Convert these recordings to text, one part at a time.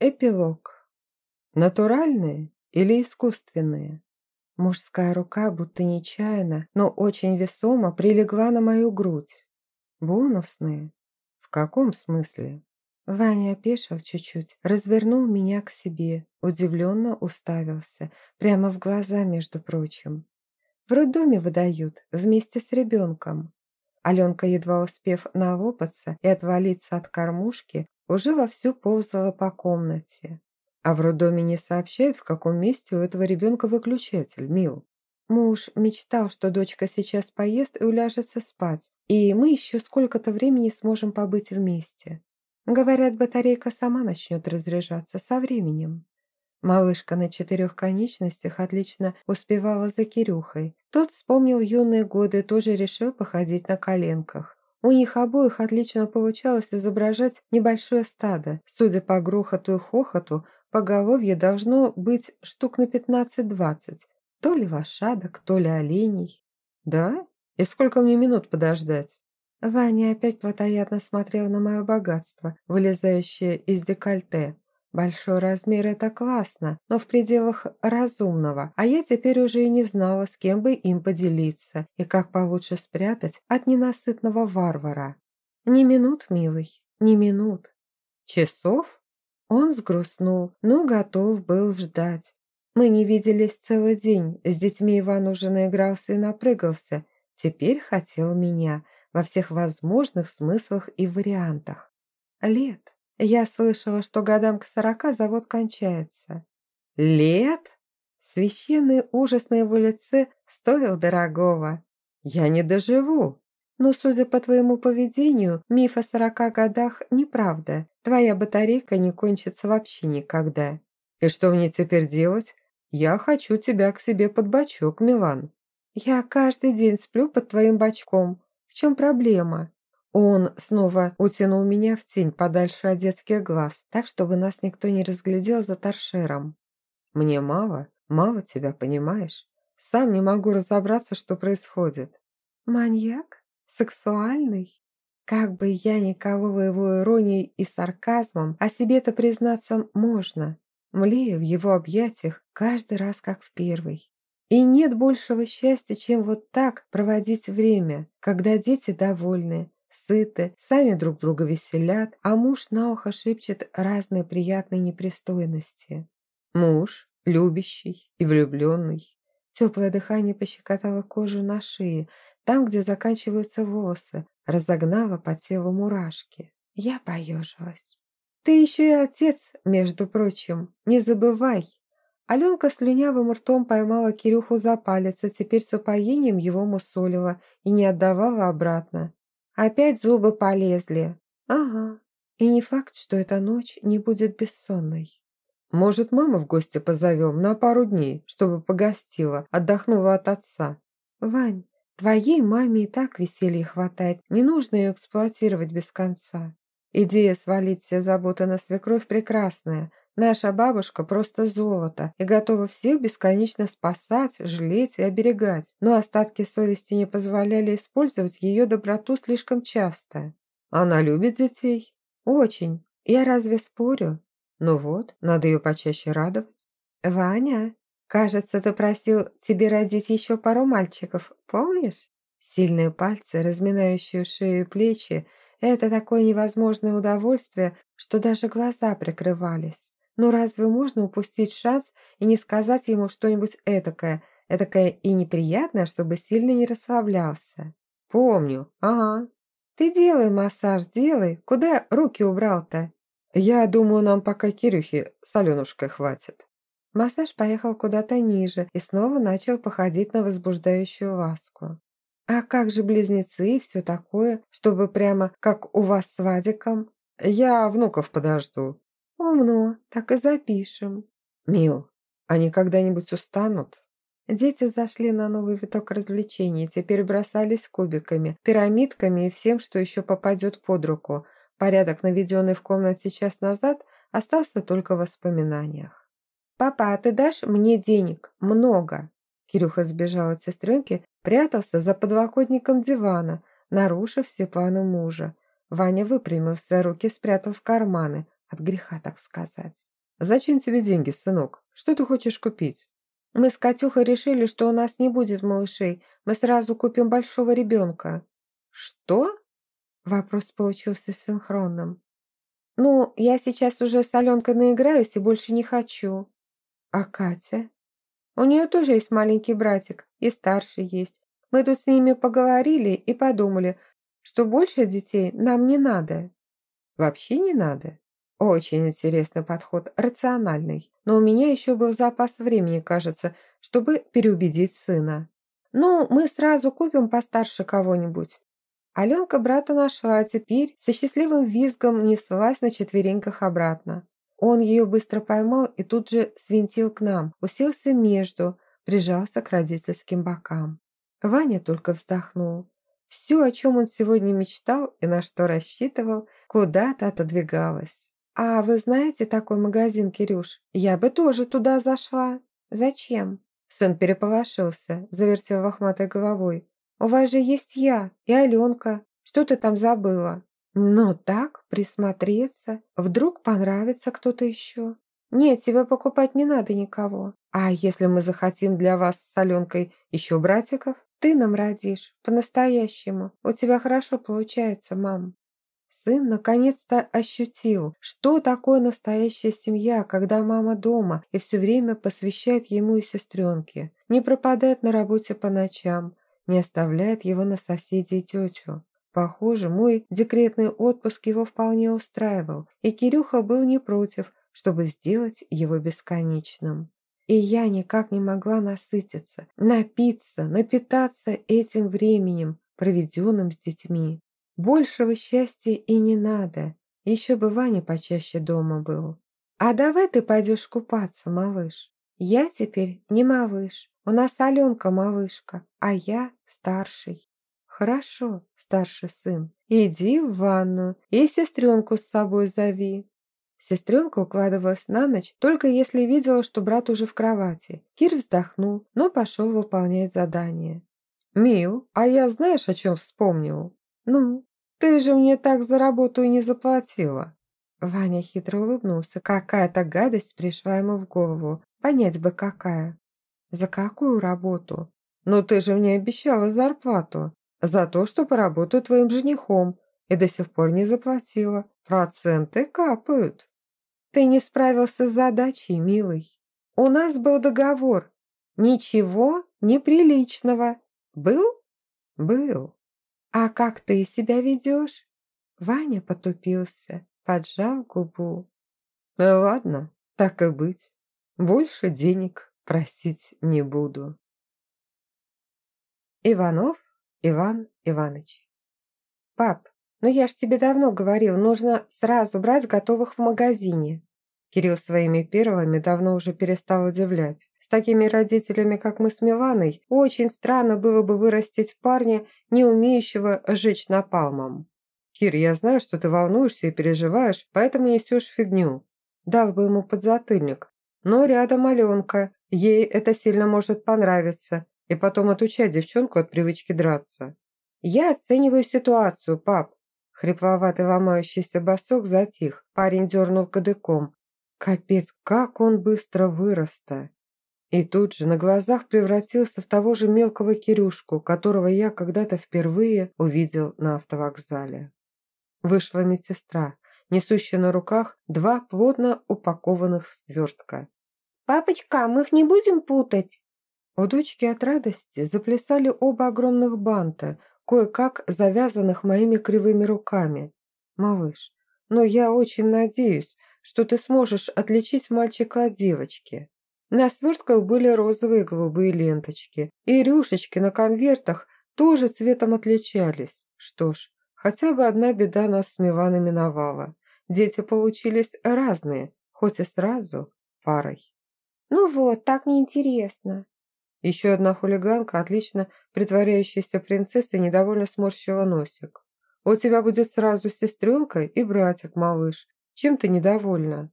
Эпилог. Натуральные или искусственные? Мужская рука, будто нечаянно, но очень весомо прилегла на мою грудь. Бонусные? В каком смысле? Ваня опешил чуть-чуть, развернул меня к себе, удивленно уставился, прямо в глаза, между прочим. В роддоме выдают, вместе с ребенком. Аленка, едва успев налопаться и отвалиться от кормушки, уже вовсю ползала по комнате. А в роддоме не сообщают, в каком месте у этого ребенка выключатель, мил. Муж мечтал, что дочка сейчас поест и уляжется спать, и мы еще сколько-то времени сможем побыть вместе. Говорят, батарейка сама начнет разряжаться со временем. Малышка на четырех конечностях отлично успевала за Кирюхой. Тот вспомнил юные годы и тоже решил походить на коленках. У них обоих отлично получалось изображать небольшое стадо. Судя по грохоту и хохоту, поголовье должно быть штук на 15-20. То ли лошадок, то ли оленей. «Да? И сколько мне минут подождать?» Ваня опять плотоядно смотрел на мое богатство, вылезающее из декольте. Большой размер – это классно, но в пределах разумного, а я теперь уже и не знала, с кем бы им поделиться и как получше спрятать от ненасытного варвара. Ни минут, милый, ни минут. Часов? Он сгрустнул, но готов был ждать. Мы не виделись целый день, с детьми Иван уже наигрался и напрыгался. Теперь хотел меня во всех возможных смыслах и вариантах. Лет. Я слышала, что годам к сорока завод кончается. Лет? Священный ужас на его лице стоил дорогого. Я не доживу. Но, судя по твоему поведению, миф о сорока годах неправда. Твоя батарейка не кончится вообще никогда. И что мне теперь делать? Я хочу тебя к себе под бочок, Милан. Я каждый день сплю под твоим бочком. В чем проблема? Он снова утянул меня в тень подальше от детских глаз, так, чтобы нас никто не разглядел за торшером. «Мне мало, мало тебя, понимаешь? Сам не могу разобраться, что происходит». «Маньяк? Сексуальный?» Как бы я ни колола его иронией и сарказмом, о себе-то признаться можно. Млею в его объятиях каждый раз, как в первый. И нет большего счастья, чем вот так проводить время, когда дети довольны, сыты, сами друг друга веселят, а муж на ухо шепчет разные приятные непристойности. Муж, любящий и влюбленный. Теплое дыхание пощекотало кожу на шее, там, где заканчиваются волосы, разогнало по телу мурашки. Я поежилась. «Ты еще и отец, между прочим, не забывай!» Аленка слюнявым ртом поймала Кирюху за палец, а теперь с упоением его мусолила и не отдавала обратно. Опять зубы полезли. Ага. И не факт, что эта ночь не будет бессонной. Может, маму в гости позовем на пару дней, чтобы погостила, отдохнула от отца. Вань, твоей маме и так веселья хватает, не нужно ее эксплуатировать без конца. Идея свалить все заботы на свекровь прекрасная, Наша бабушка просто золото и готова всех бесконечно спасать, жалеть и оберегать, но остатки совести не позволяли использовать ее доброту слишком часто. Она любит детей? Очень. Я разве спорю? Ну вот, надо ее почаще радовать. Ваня, кажется, ты просил тебе родить еще пару мальчиков, помнишь? Сильные пальцы, разминающие шею и плечи, это такое невозможное удовольствие, что даже глаза прикрывались. Но разве можно упустить шанс и не сказать ему что-нибудь этакое, этакое и неприятное, чтобы сильно не расслаблялся? Помню, ага. Ты делай массаж, делай. Куда руки убрал-то? Я думаю, нам пока Кирюхи с Аленушкой хватит. Массаж поехал куда-то ниже и снова начал походить на возбуждающую ласку. А как же близнецы и все такое, чтобы прямо как у вас с Вадиком? Я внуков подожду. «Умно, так и запишем». «Мил, они когда-нибудь устанут?» Дети зашли на новый виток развлечений, теперь бросались кубиками, пирамидками и всем, что еще попадет под руку. Порядок, наведенный в комнате час назад, остался только в воспоминаниях. «Папа, а ты дашь мне денег? Много!» Кирюха сбежал от сестренки, прятался за подлокотником дивана, нарушив все планы мужа. Ваня выпрямился, руки спрятал в карманы, от греха, так сказать. «Зачем тебе деньги, сынок? Что ты хочешь купить?» «Мы с Катюхой решили, что у нас не будет малышей. Мы сразу купим большого ребенка». «Что?» Вопрос получился синхронным. «Ну, я сейчас уже с Аленкой наиграюсь и больше не хочу». «А Катя?» «У нее тоже есть маленький братик, и старший есть. Мы тут с ними поговорили и подумали, что больше детей нам не надо». «Вообще не надо?» Очень интересный подход, рациональный. Но у меня еще был запас времени, кажется, чтобы переубедить сына. Ну, мы сразу купим постарше кого-нибудь. Аленка брата нашла, а теперь со счастливым визгом неслась на четвереньках обратно. Он ее быстро поймал и тут же свинтил к нам, уселся между, прижался к родительским бокам. Ваня только вздохнул. Все, о чем он сегодня мечтал и на что рассчитывал, куда-то отодвигалось. «А вы знаете такой магазин, Кирюш? Я бы тоже туда зашла». «Зачем?» Сын переполошился, завертел лохматой головой. «У вас же есть я и Аленка. Что ты там забыла?» «Ну так, присмотреться. Вдруг понравится кто-то еще». «Нет, тебе покупать не надо никого. А если мы захотим для вас с Аленкой еще братиков, ты нам родишь, по-настоящему. У тебя хорошо получается, мам». Сын наконец-то ощутил, что такое настоящая семья, когда мама дома и все время посвящает ему и сестренке, не пропадает на работе по ночам, не оставляет его на соседей и тетю. Похоже, мой декретный отпуск его вполне устраивал, и Кирюха был не против, чтобы сделать его бесконечным. И я никак не могла насытиться, напиться, напитаться этим временем, проведенным с детьми. Большего счастья и не надо. Еще бы Ваня почаще дома был. А давай ты пойдешь купаться, малыш. Я теперь не малыш. У нас Аленка малышка, а я старший. Хорошо, старший сын. Иди в ванну и сестренку с собой зови. Сестренка укладывалась на ночь, только если видела, что брат уже в кровати. Кир вздохнул, но пошел выполнять задание. «Мил, а я знаешь, о чем вспомнил?» «Ну?» «Ты же мне так за работу и не заплатила!» Ваня хитро улыбнулся. Какая-то гадость пришла ему в голову. Понять бы, какая. «За какую работу?» «Ну ты же мне обещала зарплату. За то, что поработаю твоим женихом. И до сих пор не заплатила. Проценты капают». «Ты не справился с задачей, милый. У нас был договор. Ничего неприличного. Был?» «Был». «А как ты себя ведешь?» Ваня потупился, поджал губу. «Ну «Ладно, так и быть. Больше денег просить не буду». Иванов Иван Иванович. «Пап, ну я ж тебе давно говорил, нужно сразу брать готовых в магазине». Кирилл своими первыми давно уже перестал удивлять. С такими родителями, как мы с Миланой, очень странно было бы вырастить парня, не умеющего жечь напалмом. «Кир, я знаю, что ты волнуешься и переживаешь, поэтому несешь фигню». Дал бы ему подзатыльник. Но рядом Аленка, ей это сильно может понравиться, и потом отучать девчонку от привычки драться. «Я оцениваю ситуацию, пап». Хрипловатый ломающийся босок затих, парень дернул кадыком. Капец, как он быстро вырос-то! И тут же на глазах превратился в того же мелкого Кирюшку, которого я когда-то впервые увидел на автовокзале. Вышла медсестра, несущая на руках два плотно упакованных свертка. «Папочка, мы их не будем путать?» У дочки от радости заплясали оба огромных банта, кое-как завязанных моими кривыми руками. «Малыш, но я очень надеюсь, что ты сможешь отличить мальчика от девочки». На свертках были розовые и голубые ленточки, и рюшечки на конвертах тоже цветом отличались. Что ж, хотя бы одна беда нас с Миланой миновала. Дети получились разные, хоть и сразу парой. «Ну вот, так неинтересно». Еще одна хулиганка, отлично притворяющаяся принцессой, недовольно сморщила носик. «У тебя будет сразу сестренка и братик, малыш. Чем ты недовольна?»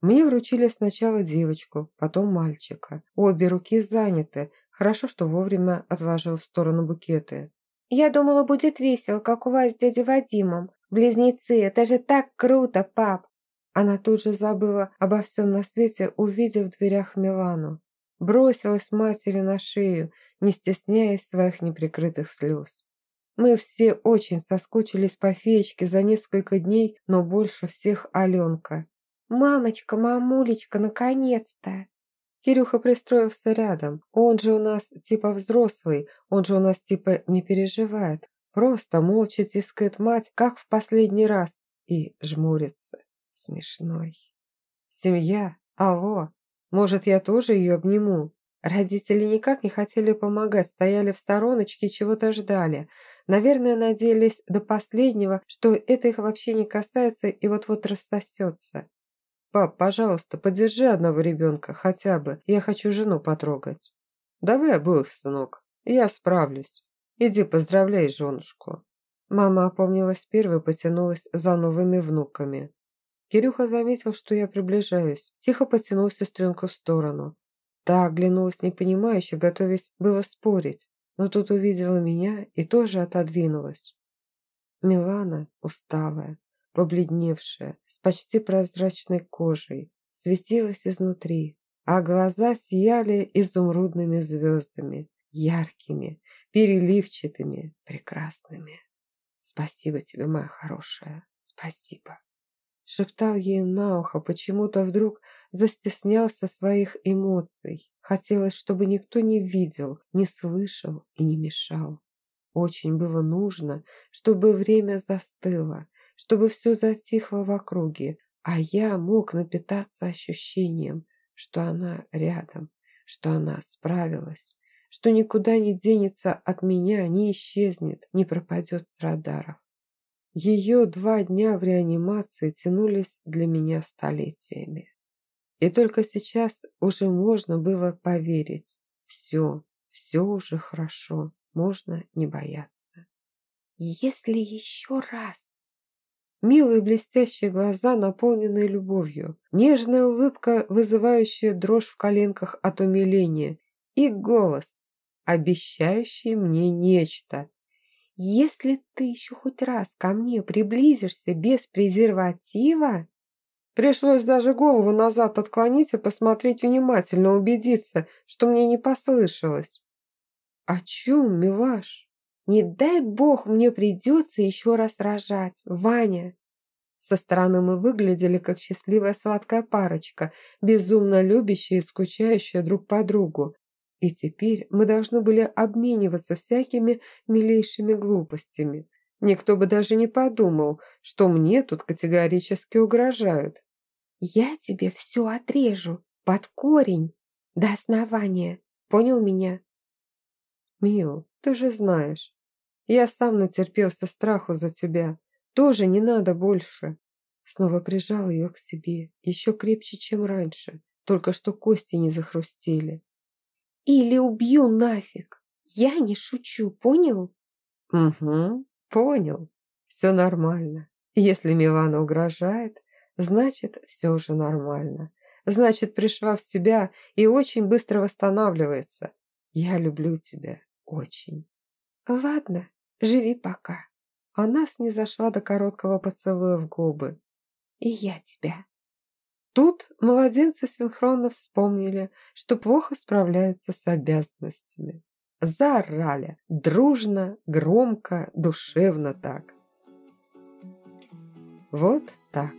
Мне вручили сначала девочку, потом мальчика. Обе руки заняты. Хорошо, что вовремя отложил в сторону букеты. «Я думала, будет весело, как у вас с дядей Вадимом. Близнецы, это же так круто, пап!» Она тут же забыла обо всем на свете, увидев в дверях Милану. Бросилась матери на шею, не стесняясь своих неприкрытых слез. Мы все очень соскучились по феечке за несколько дней, но больше всех Аленка. «Мамочка, мамулечка, наконец-то!» Кирюха пристроился рядом. Он же у нас типа взрослый, он же у нас типа не переживает. Просто молча тискает мать, как в последний раз, и жмурится. Смешной. Семья? Алло. Может, я тоже ее обниму? Родители никак не хотели помогать, стояли в стороночке, чего-то ждали. Наверное, надеялись до последнего, что это их вообще не касается и вот-вот рассосется. «Пап, пожалуйста, поддержи одного ребенка, хотя бы. Я хочу жену потрогать». «Давай обоих, сынок. Я справлюсь. Иди поздравляй женушку». Мама опомнилась первой, потянулась за новыми внуками. Кирюха заметил, что я приближаюсь, тихо потянул сестренку в сторону. Та оглянулась непонимающе, готовясь было спорить, но тут увидела меня и тоже отодвинулась. Милана, усталая, побледневшая, с почти прозрачной кожей, светилась изнутри, а глаза сияли изумрудными звездами, яркими, переливчатыми, прекрасными. «Спасибо тебе, моя хорошая, спасибо!» Шептал ей на ухо, почему-то вдруг застеснялся своих эмоций. Хотелось, чтобы никто не видел, не слышал и не мешал. Очень было нужно, чтобы время застыло, чтобы все затихло в округе, а я мог напитаться ощущением, что она рядом, что она справилась, что никуда не денется от меня, не исчезнет, не пропадет с радаров. Ее два дня в реанимации тянулись для меня столетиями. И только сейчас уже можно было поверить. Все, все уже хорошо, можно не бояться. Если еще раз... Милые блестящие глаза, наполненные любовью, нежная улыбка, вызывающая дрожь в коленках от умиления, и голос, обещающий мне нечто. «Если ты еще хоть раз ко мне приблизишься без презерватива...» Пришлось даже голову назад отклонить и посмотреть внимательно, убедиться, что мне не послышалось. «О чем, милаш?» «Не дай бог мне придется еще раз рожать, Ваня!» Со стороны мы выглядели как счастливая сладкая парочка, безумно любящая и скучающая друг по другу. И теперь мы должны были обмениваться всякими милейшими глупостями. Никто бы даже не подумал, что мне тут категорически угрожают. Я тебе все отрежу, под корень, до основания. Понял меня? Мил, ты же знаешь, я сам натерпелся страху за тебя. Тоже не надо больше. Снова прижал ее к себе, еще крепче, чем раньше, только что кости не захрустили. Или убью нафиг. Я не шучу, понял? Угу, понял. Все нормально. Если Милана угрожает, Значит, все уже нормально. Значит, пришла в себя и очень быстро восстанавливается. Я люблю тебя. Очень. Ладно, живи пока. Она снизошла до короткого поцелуя в губы. И я тебя. Тут младенцы синхронно вспомнили, что плохо справляются с обязанностями. Заорали. Дружно, громко, душевно так. Вот так.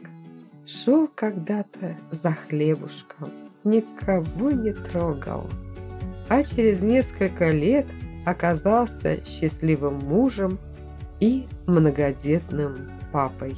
Шел когда-то за хлебушком, никого не трогал. А через несколько лет оказался счастливым мужем и многодетным папой.